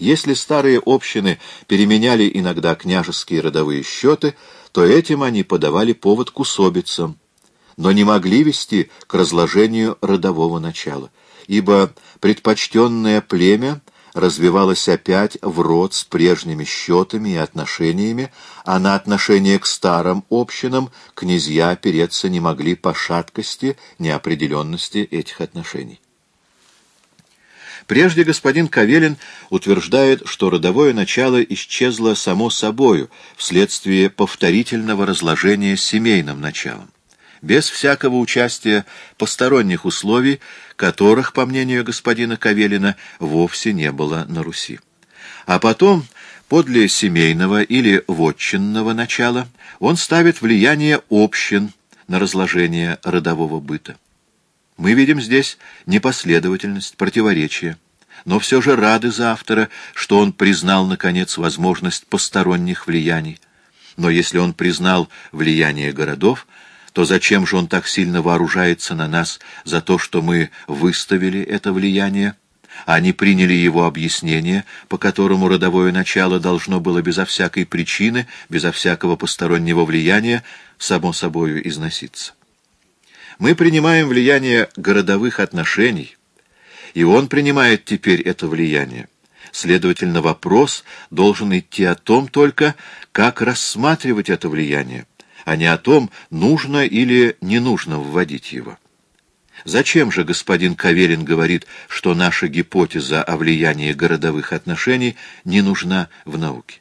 Если старые общины переменяли иногда княжеские родовые счеты, то этим они подавали повод к усобицам, но не могли вести к разложению родового начала, ибо предпочтенное племя развивалось опять в род с прежними счетами и отношениями, а на отношение к старым общинам князья опереться не могли по шаткости, неопределенности этих отношений. Прежде господин Кавелин утверждает, что родовое начало исчезло само собою вследствие повторительного разложения семейным началом без всякого участия посторонних условий, которых, по мнению господина Кавелина, вовсе не было на Руси. А потом, подле семейного или вотчинного начала, он ставит влияние общин на разложение родового быта. Мы видим здесь непоследовательность, противоречие, но все же рады за автора, что он признал, наконец, возможность посторонних влияний. Но если он признал влияние городов, то зачем же он так сильно вооружается на нас за то, что мы выставили это влияние, а не приняли его объяснение, по которому родовое начало должно было безо всякой причины, безо всякого постороннего влияния, само собою износиться? Мы принимаем влияние городовых отношений, и он принимает теперь это влияние. Следовательно, вопрос должен идти о том только, как рассматривать это влияние, а не о том, нужно или не нужно вводить его. Зачем же господин Каверин говорит, что наша гипотеза о влиянии городовых отношений не нужна в науке?